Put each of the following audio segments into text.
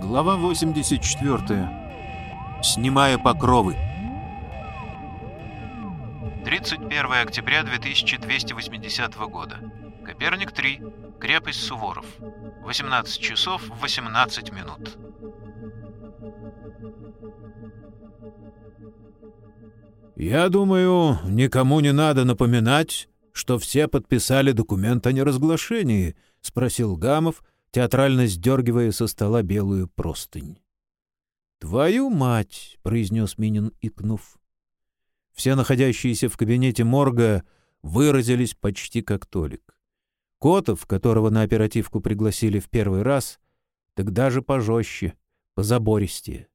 Глава 84. Снимая покровы. 31 октября 2280 года. Коперник 3. Крепость Суворов. 18 часов 18 минут. «Я думаю, никому не надо напоминать, что все подписали документ о неразглашении», — спросил Гамов, театрально сдергивая со стола белую простынь. «Твою мать!» — произнес Минин, икнув. Все находящиеся в кабинете морга выразились почти как Толик. Котов, которого на оперативку пригласили в первый раз, так даже пожестче, позабористее.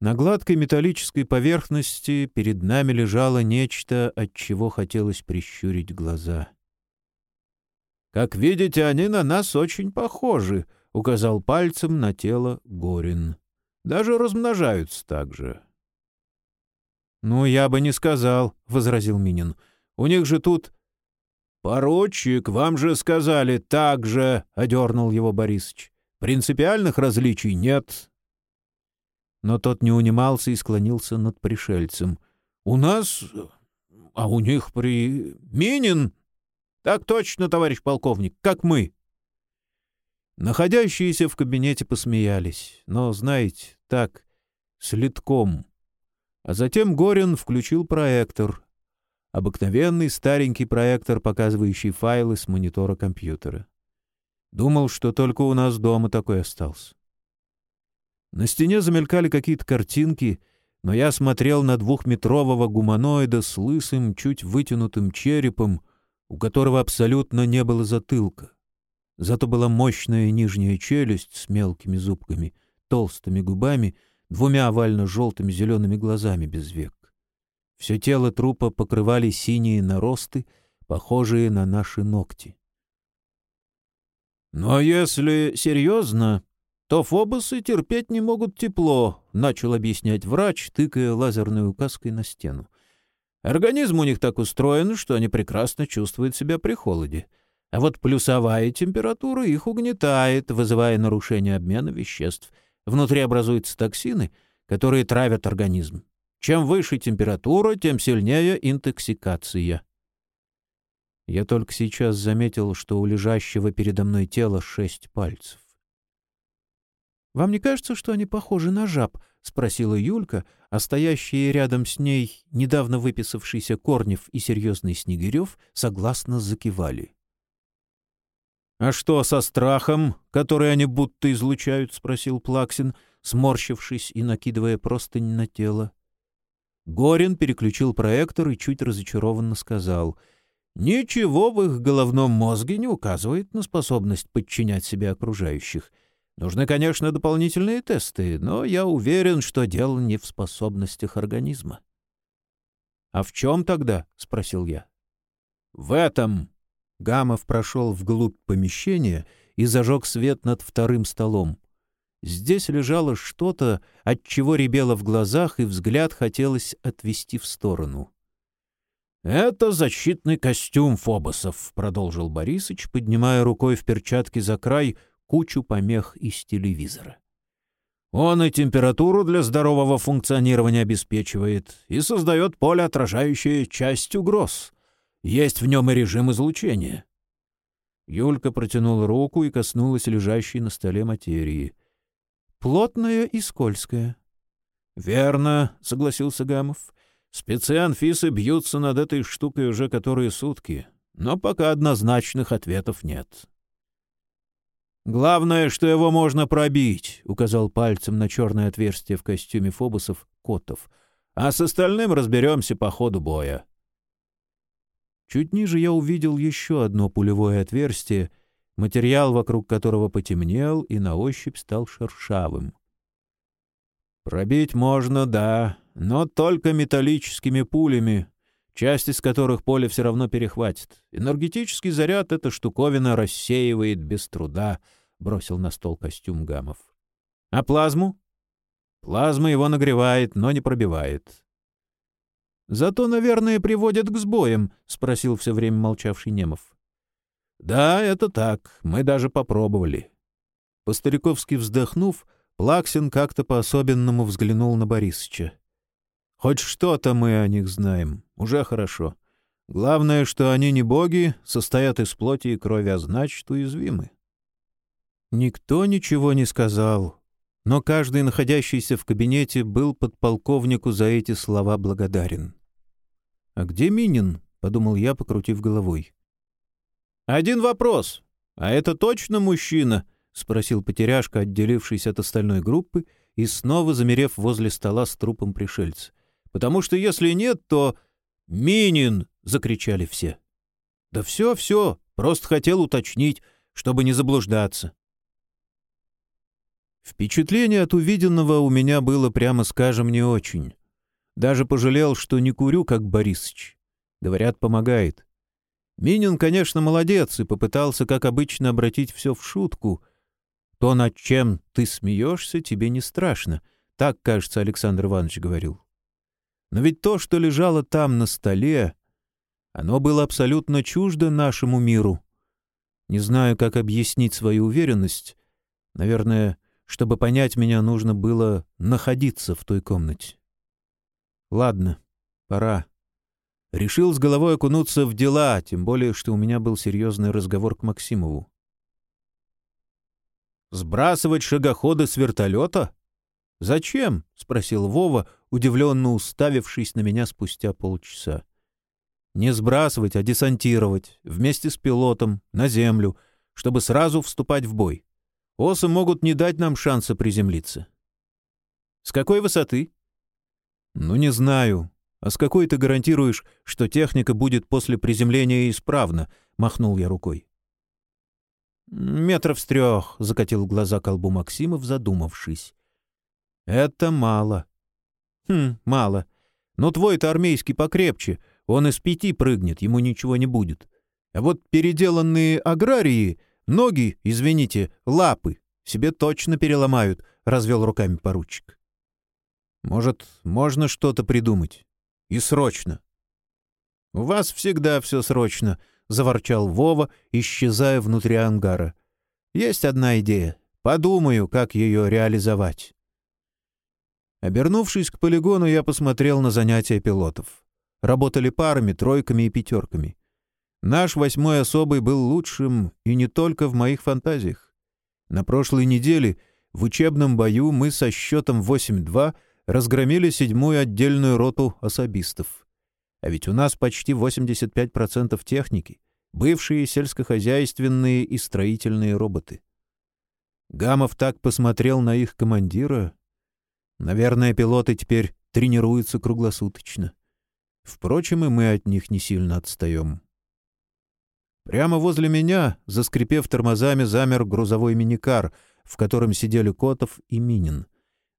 На гладкой металлической поверхности перед нами лежало нечто, от чего хотелось прищурить глаза. «Как видите, они на нас очень похожи», — указал пальцем на тело Горин. «Даже размножаются так же». «Ну, я бы не сказал», — возразил Минин. «У них же тут...» «Поручик, вам же сказали так же», — одернул его Борисыч. «Принципиальных различий нет, но тот не унимался и склонился над пришельцем. «У нас... а у них при... Минин!» «Так точно, товарищ полковник, как мы!» Находящиеся в кабинете посмеялись, но, знаете, так, следком. А затем Горин включил проектор. Обыкновенный старенький проектор, показывающий файлы с монитора компьютера. Думал, что только у нас дома такой остался. На стене замелькали какие-то картинки, но я смотрел на двухметрового гуманоида с лысым, чуть вытянутым черепом, у которого абсолютно не было затылка. Зато была мощная нижняя челюсть с мелкими зубками, толстыми губами, двумя овально-желтыми зелеными глазами без век. Все тело трупа покрывали синие наросты, похожие на наши ногти. «Но если серьезно, то фобосы терпеть не могут тепло, — начал объяснять врач, тыкая лазерной указкой на стену. Организм у них так устроен, что они прекрасно чувствуют себя при холоде. А вот плюсовая температура их угнетает, вызывая нарушение обмена веществ. Внутри образуются токсины, которые травят организм. Чем выше температура, тем сильнее интоксикация. Я только сейчас заметил, что у лежащего передо мной тела шесть пальцев. «Вам не кажется, что они похожи на жаб?» — спросила Юлька, а стоящие рядом с ней недавно выписавшийся Корнев и серьезный Снегирев согласно закивали. «А что со страхом, который они будто излучают?» — спросил Плаксин, сморщившись и накидывая простынь на тело. Горин переключил проектор и чуть разочарованно сказал — Ничего в их головном мозге не указывает на способность подчинять себе окружающих. Нужны, конечно, дополнительные тесты, но я уверен, что дело не в способностях организма. — А в чем тогда? — спросил я. — В этом. Гамов прошел вглубь помещения и зажег свет над вторым столом. Здесь лежало что-то, от чего ребело в глазах, и взгляд хотелось отвести в сторону. «Это защитный костюм Фобосов», — продолжил Борисыч, поднимая рукой в перчатке за край кучу помех из телевизора. Он и температуру для здорового функционирования обеспечивает, и создает поле, отражающее часть угроз. Есть в нем и режим излучения. Юлька протянула руку и коснулась лежащей на столе материи. «Плотная и скользкая». «Верно», — согласился Гамов. «Специанфисы бьются над этой штукой уже которые сутки, но пока однозначных ответов нет». «Главное, что его можно пробить», — указал пальцем на черное отверстие в костюме фобусов Котов. «А с остальным разберемся по ходу боя». Чуть ниже я увидел еще одно пулевое отверстие, материал вокруг которого потемнел и на ощупь стал шершавым. «Пробить можно, да, но только металлическими пулями, часть из которых поле все равно перехватит. Энергетический заряд эта штуковина рассеивает без труда, — бросил на стол костюм Гамов. — А плазму? Плазма его нагревает, но не пробивает. — Зато, наверное, приводит к сбоям, — спросил все время молчавший Немов. — Да, это так, мы даже попробовали. По-стариковски вздохнув, Плаксин как-то по-особенному взглянул на Борисыча. «Хоть что-то мы о них знаем. Уже хорошо. Главное, что они не боги, состоят из плоти и крови, а значит, уязвимы». Никто ничего не сказал, но каждый, находящийся в кабинете, был подполковнику за эти слова благодарен. «А где Минин?» — подумал я, покрутив головой. «Один вопрос. А это точно мужчина?» — спросил потеряшка, отделившись от остальной группы и снова замерев возле стола с трупом пришельца. «Потому что если нет, то...» «Минин!» — закричали все. «Да все, все, просто хотел уточнить, чтобы не заблуждаться». Впечатление от увиденного у меня было, прямо скажем, не очень. Даже пожалел, что не курю, как Борисыч. Говорят, помогает. Минин, конечно, молодец и попытался, как обычно, обратить все в шутку. То, над чем ты смеешься, тебе не страшно. Так, кажется, Александр Иванович говорил. Но ведь то, что лежало там на столе, оно было абсолютно чуждо нашему миру. Не знаю, как объяснить свою уверенность. Наверное, чтобы понять меня, нужно было находиться в той комнате. Ладно, пора. Решил с головой окунуться в дела, тем более, что у меня был серьезный разговор к Максимову. «Сбрасывать шагоходы с вертолета? Зачем?» — спросил Вова, удивленно уставившись на меня спустя полчаса. «Не сбрасывать, а десантировать, вместе с пилотом, на землю, чтобы сразу вступать в бой. Осы могут не дать нам шанса приземлиться. С какой высоты? Ну, не знаю. А с какой ты гарантируешь, что техника будет после приземления исправна? Махнул я рукой. Метров с трех, закатил глаза колбу Максимов, задумавшись. Это мало. Хм, мало. Но твой-то армейский покрепче. Он из пяти прыгнет, ему ничего не будет. А вот переделанные аграрии Ноги, извините, лапы себе точно переломают, — развел руками поручик. Может, можно что-то придумать? И срочно. — У вас всегда все срочно, — заворчал Вова, исчезая внутри ангара. — Есть одна идея. Подумаю, как ее реализовать. Обернувшись к полигону, я посмотрел на занятия пилотов. Работали парами, тройками и пятерками. Наш восьмой особый был лучшим и не только в моих фантазиях. На прошлой неделе в учебном бою мы со счетом 8-2 разгромили седьмую отдельную роту особистов. А ведь у нас почти 85% техники, бывшие сельскохозяйственные и строительные роботы. Гамов так посмотрел на их командира. Наверное, пилоты теперь тренируются круглосуточно. Впрочем, и мы от них не сильно отстаем. Прямо возле меня, заскрипев тормозами, замер грузовой миникар, в котором сидели Котов и Минин.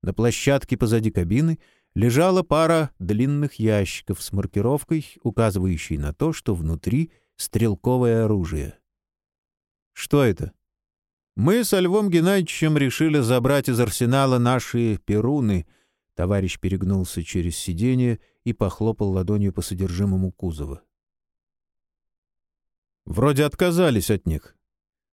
На площадке позади кабины лежала пара длинных ящиков с маркировкой, указывающей на то, что внутри стрелковое оружие. Что это? Мы со Львом Геннадьевичем решили забрать из арсенала наши перуны. Товарищ перегнулся через сиденье и похлопал ладонью по содержимому кузова. Вроде отказались от них.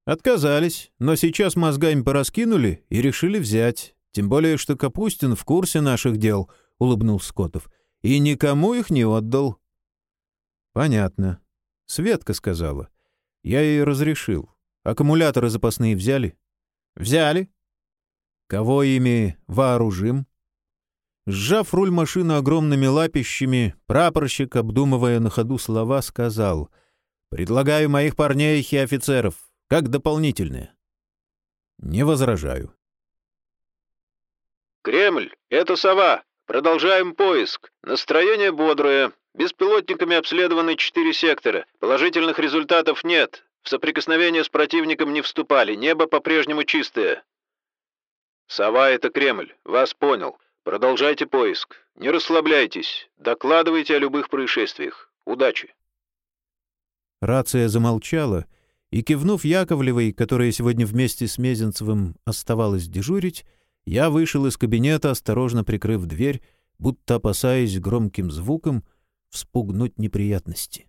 Отказались, но сейчас мозгами пораскинули и решили взять. Тем более, что Капустин в курсе наших дел, — улыбнулся Скотов. И никому их не отдал. Понятно. Светка сказала. Я ей разрешил. Аккумуляторы запасные взяли? Взяли. Кого ими вооружим? Сжав руль машины огромными лапищами, прапорщик, обдумывая на ходу слова, сказал — Предлагаю моих парней и офицеров, как дополнительные. Не возражаю. Кремль, это сова. Продолжаем поиск. Настроение бодрое. Беспилотниками обследованы четыре сектора. Положительных результатов нет. В соприкосновение с противником не вступали. Небо по-прежнему чистое. Сова — это Кремль. Вас понял. Продолжайте поиск. Не расслабляйтесь. Докладывайте о любых происшествиях. Удачи. Рация замолчала, и, кивнув Яковлевой, которая сегодня вместе с Мезенцевым оставалась дежурить, я вышел из кабинета, осторожно прикрыв дверь, будто опасаясь громким звуком вспугнуть неприятности.